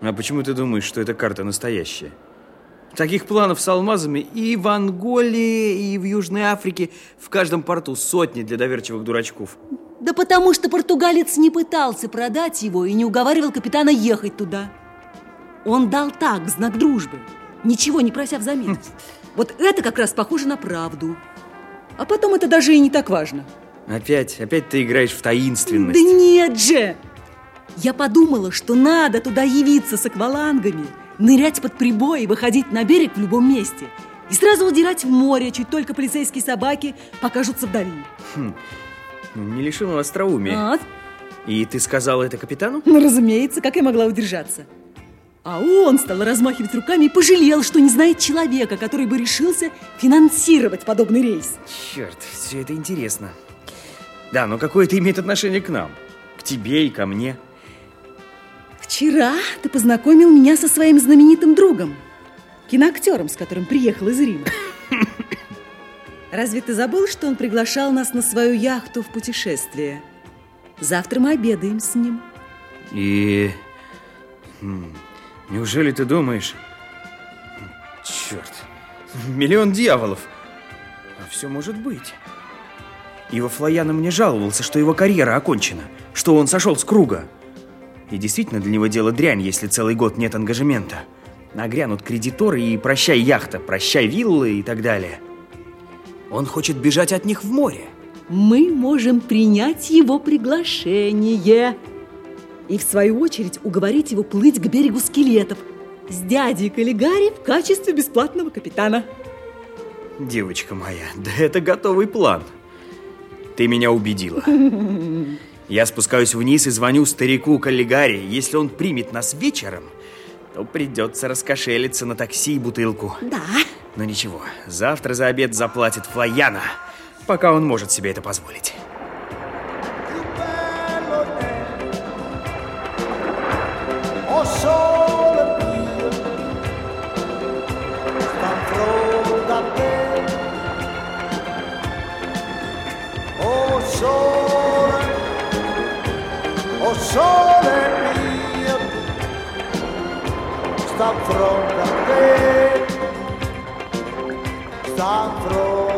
А почему ты думаешь, что эта карта настоящая? Таких планов с алмазами и в Анголе, и в Южной Африке, в каждом порту сотни для доверчивых дурачков. Да потому что португалец не пытался продать его и не уговаривал капитана ехать туда. Он дал так, знак дружбы, ничего не прося взамен. Вот это как раз похоже на правду. А потом это даже и не так важно. Опять, опять ты играешь в таинственность. Да нет же! Я подумала, что надо туда явиться с аквалангами, нырять под прибой и выходить на берег в любом месте. И сразу удирать в море, чуть только полицейские собаки покажутся вдали. Хм. Ну, не лишил он остроумия. А? И ты сказала это капитану? Ну, разумеется, как я могла удержаться? А он стал размахивать руками и пожалел, что не знает человека, который бы решился финансировать подобный рейс. Черт, все это интересно. Да, но какое это имеет отношение к нам? К тебе и ко мне? Вчера ты познакомил меня со своим знаменитым другом, киноактером, с которым приехал из Рима. Разве ты забыл, что он приглашал нас на свою яхту в путешествие? Завтра мы обедаем с ним. И... Хм, неужели ты думаешь... Черт, миллион дьяволов. А все может быть. Ива Флояна мне жаловался, что его карьера окончена, что он сошел с круга. И действительно для него дело дрянь, если целый год нет ангажемента. Нагрянут кредиторы и прощай яхта, прощай виллы и так далее. Он хочет бежать от них в море. Мы можем принять его приглашение и, в свою очередь, уговорить его плыть к берегу скелетов с дядей Каллигари в качестве бесплатного капитана. Девочка моя, да это готовый план. Ты меня убедила. Я спускаюсь вниз и звоню старику Каллигари. Если он примет нас вечером, то придется раскошелиться на такси и бутылку. Да. Но ничего, завтра за обед заплатит Флояна, пока он может себе это позволить. Sole mio sta fronte a te. Sta fronte